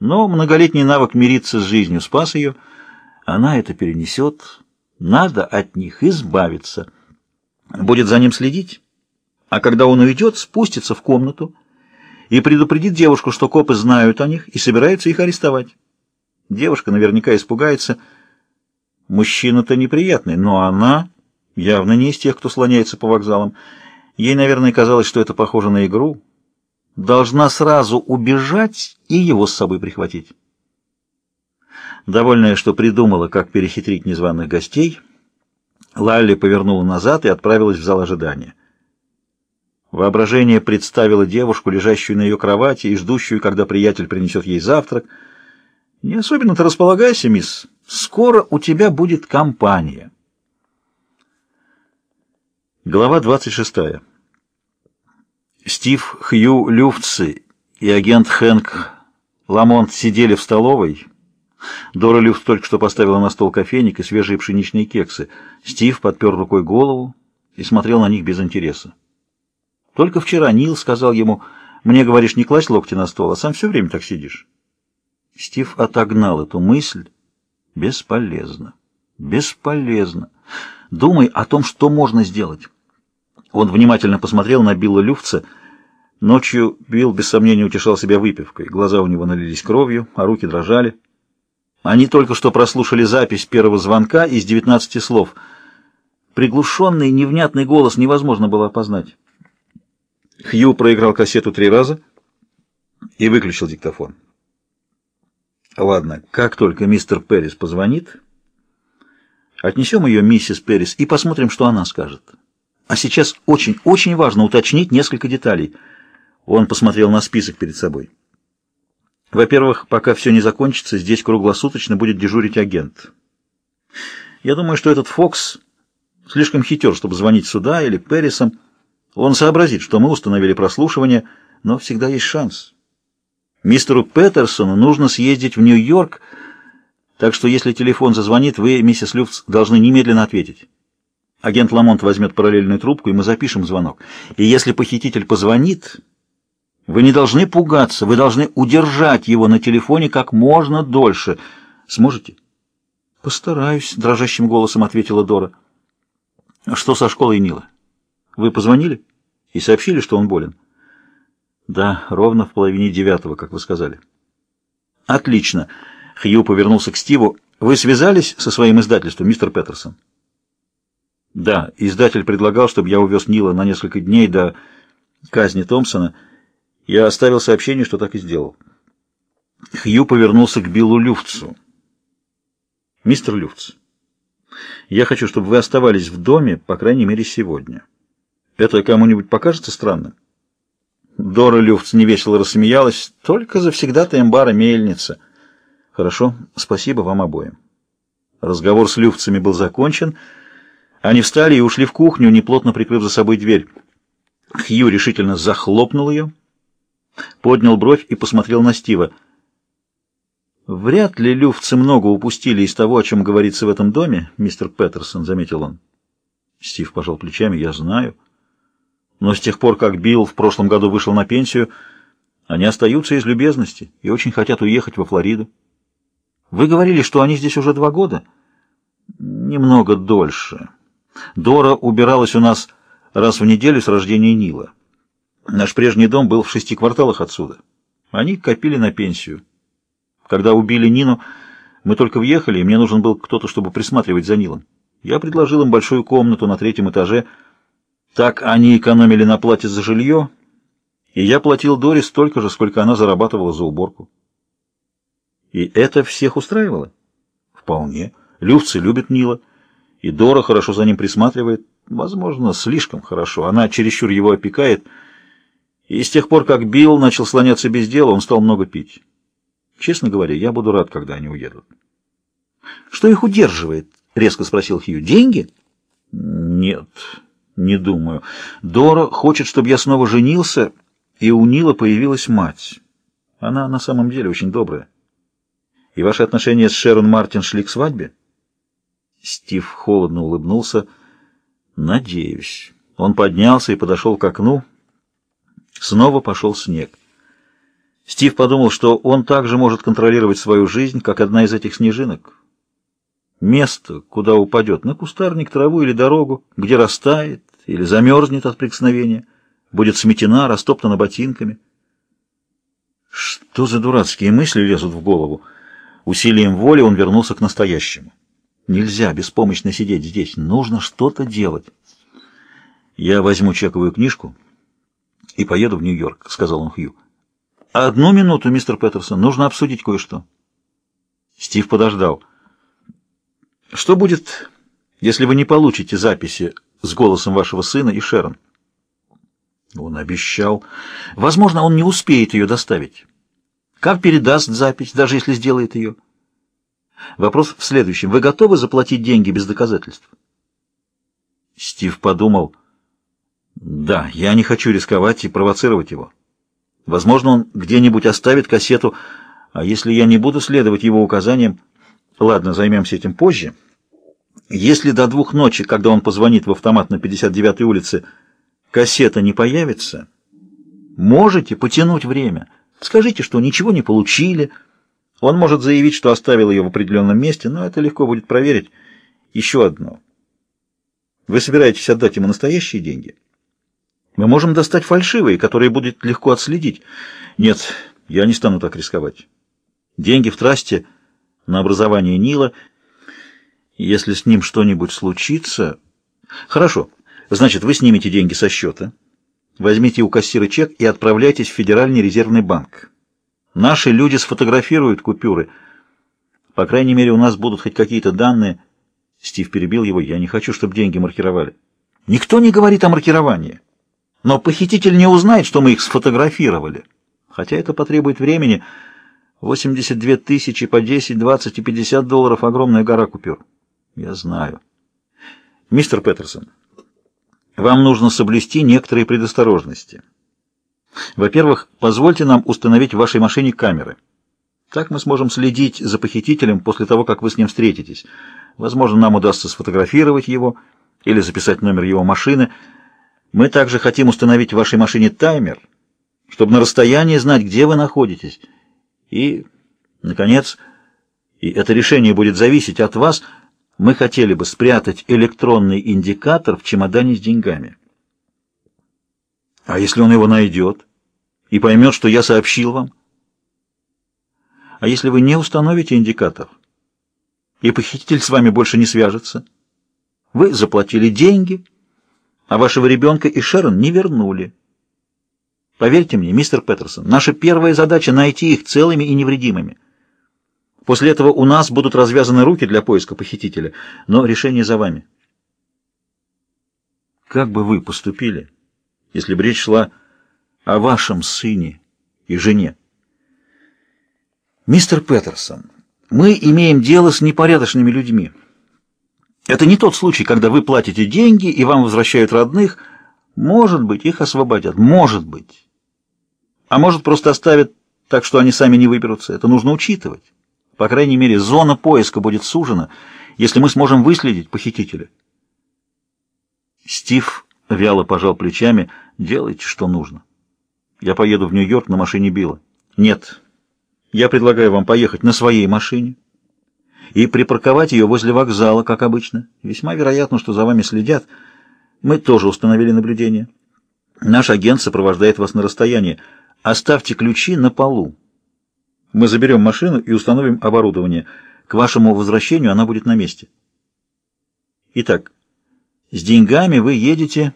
Но многолетний навык мириться с жизнью спас ее. Она это перенесет. Надо от них избавиться. Будет за ним следить. А когда он уйдет, спустится в комнату и предупредит девушку, что копы знают о них и собираются их арестовать. Девушка наверняка испугается. Мужчина-то неприятный, но она явно не из тех, кто слоняется по вокзалам. Ей, наверное, казалось, что это похоже на игру. Должна сразу убежать и его с собой прихватить. Довольная, что придумала, как перехитрить незваных гостей, Лалли повернула назад и отправилась в зал ожидания. Воображение представило девушку, лежащую на ее кровати и ждущую, когда приятель принесет ей завтрак. «Не особенно-то располагайся, мисс. Скоро у тебя будет компания». Глава 26. Стив Хью Люфтсы и агент Хэнк Ламонт сидели в столовой. Дора Люфт только что поставила на стол кофейник и свежие пшеничные кексы. Стив подпер рукой голову и смотрел на них без интереса. Только вчера Нил сказал ему, «Мне, говоришь, не класть локти на стол, а сам все время так сидишь». Стив отогнал эту мысль. Бесполезно. Бесполезно. Думай о том, что можно сделать. Он внимательно посмотрел на Билла Люфтса. Ночью Билл без сомнения утешал себя выпивкой. Глаза у него налились кровью, а руки дрожали. Они только что прослушали запись первого звонка из 19 слов. Приглушенный, невнятный голос невозможно было опознать. Хью проиграл кассету три раза и выключил диктофон. Ладно, как только мистер Перрис позвонит, отнесем ее миссис Перрис и посмотрим, что она скажет. А сейчас очень-очень важно уточнить несколько деталей. Он посмотрел на список перед собой. Во-первых, пока все не закончится, здесь круглосуточно будет дежурить агент. Я думаю, что этот Фокс слишком хитер, чтобы звонить сюда или Перрисом. Он сообразит, что мы установили прослушивание, но всегда есть шанс. Мистеру Петерсону нужно съездить в Нью-Йорк, так что если телефон зазвонит, вы, миссис Люфтс, должны немедленно ответить. Агент Ламонт возьмет параллельную трубку, и мы запишем звонок. И если похититель позвонит, вы не должны пугаться, вы должны удержать его на телефоне как можно дольше. Сможете? Постараюсь, дрожащим голосом ответила Дора. Что со школой Нила? Вы позвонили и сообщили, что он болен? Да, ровно в половине девятого, как вы сказали. Отлично. Хью повернулся к Стиву. Вы связались со своим издательством, мистер Петерсон? Да, издатель предлагал, чтобы я увез Нила на несколько дней до казни Томпсона. Я оставил сообщение, что так и сделал. Хью повернулся к Биллу Люфтсу. «Мистер Люфтс, я хочу, чтобы вы оставались в доме, по крайней мере, сегодня. Это кому-нибудь покажется странным?» Дора Люфтс невесело рассмеялась. «Только завсегда-то эмбара мельница». «Хорошо, спасибо вам обоим». Разговор с Люфтсами был закончен. Они встали и ушли в кухню, неплотно прикрыв за собой дверь. Хью решительно захлопнул ее поднял бровь и посмотрел на Стива. «Вряд ли люфтцы много упустили из того, о чем говорится в этом доме, мистер Петерсон», — заметил он. Стив пожал плечами. «Я знаю. Но с тех пор, как Билл в прошлом году вышел на пенсию, они остаются из любезности и очень хотят уехать во Флориду. Вы говорили, что они здесь уже два года?» «Немного дольше. Дора убиралась у нас раз в неделю с рождения Нила». Наш прежний дом был в шести кварталах отсюда. Они копили на пенсию. Когда убили Нину, мы только въехали, и мне нужен был кто-то, чтобы присматривать за Нилом. Я предложил им большую комнату на третьем этаже. Так они экономили на плате за жилье, и я платил Доре столько же, сколько она зарабатывала за уборку. И это всех устраивало? Вполне. Люфцы любят Нила, и Дора хорошо за ним присматривает. Возможно, слишком хорошо. Она чересчур его опекает, и с тех пор, как Билл начал слоняться без дела, он стал много пить. Честно говоря, я буду рад, когда они уедут. «Что их удерживает?» — резко спросил Хью. «Деньги?» «Нет, не думаю. Дора хочет, чтобы я снова женился, и у Нила появилась мать. Она на самом деле очень добрая. И ваши отношения с Шерон Мартин шли к свадьбе?» Стив холодно улыбнулся. «Надеюсь». Он поднялся и подошел к окну. Снова пошел снег. Стив подумал, что он также может контролировать свою жизнь, как одна из этих снежинок. Место, куда упадет, на кустарник, траву или дорогу, где растает или замерзнет от прикосновения, будет сметена, растоптана ботинками. Что за дурацкие мысли лезут в голову? Усилием воли он вернулся к настоящему. Нельзя беспомощно сидеть здесь, нужно что-то делать. Я возьму чековую книжку и поеду в Нью-Йорк, сказал он Хью. Одну минуту, мистер Петерсон, нужно обсудить кое-что. Стив подождал. Что будет, если вы не получите записи с голосом вашего сына и Шерон? Он обещал. Возможно, он не успеет ее доставить. Как передаст запись, даже если сделает ее? Вопрос в следующем. Вы готовы заплатить деньги без доказательств? Стив подумал. Да, я не хочу рисковать и провоцировать его. Возможно, он где-нибудь оставит кассету, а если я не буду следовать его указаниям... Ладно, займемся этим позже. Если до двух ночи, когда он позвонит в автомат на 59-й улице, кассета не появится, можете потянуть время. Скажите, что ничего не получили. Он может заявить, что оставил ее в определенном месте, но это легко будет проверить. Еще одно. Вы собираетесь отдать ему настоящие деньги? Мы можем достать фальшивые, которые будет легко отследить. Нет, я не стану так рисковать. Деньги в трасте на образование Нила. Если с ним что-нибудь случится... Хорошо. Значит, вы снимете деньги со счета, возьмите у кассира чек и отправляйтесь в Федеральный резервный банк. Наши люди сфотографируют купюры. По крайней мере, у нас будут хоть какие-то данные. Стив перебил его. Я не хочу, чтобы деньги маркировали. Никто не говорит о маркировании. Но похититель не узнает, что мы их сфотографировали. Хотя это потребует времени. 82 тысячи по 10, 20 и 50 долларов — огромная гора купюр. Я знаю. Мистер Петерсон, вам нужно соблюсти некоторые предосторожности. Во-первых, позвольте нам установить в вашей машине камеры. Так мы сможем следить за похитителем после того, как вы с ним встретитесь. Возможно, нам удастся сфотографировать его или записать номер его машины. Мы также хотим установить в вашей машине таймер, чтобы на расстоянии знать, где вы находитесь. И, наконец, и это решение будет зависеть от вас – мы хотели бы спрятать электронный индикатор в чемодане с деньгами. А если он его найдет и поймет, что я сообщил вам? А если вы не установите индикатор, и похититель с вами больше не свяжется? Вы заплатили деньги, а вашего ребенка и Шерон не вернули. Поверьте мне, мистер Петерсон, наша первая задача — найти их целыми и невредимыми. После этого у нас будут развязаны руки для поиска похитителя, но решение за вами. Как бы вы поступили, если бы речь шла о вашем сыне и жене? Мистер Петерсон, мы имеем дело с непорядочными людьми. Это не тот случай, когда вы платите деньги и вам возвращают родных. Может быть, их освободят. Может быть. А может, просто оставят так, что они сами не выберутся. Это нужно учитывать. По крайней мере, зона поиска будет сужена, если мы сможем выследить похитителя. Стив вяло пожал плечами. Делайте, что нужно. Я поеду в Нью-Йорк на машине Билла. Нет. Я предлагаю вам поехать на своей машине и припарковать ее возле вокзала, как обычно. Весьма вероятно, что за вами следят. Мы тоже установили наблюдение. Наш агент сопровождает вас на расстоянии. Оставьте ключи на полу. Мы заберем машину и установим оборудование. К вашему возвращению она будет на месте. Итак, с деньгами вы едете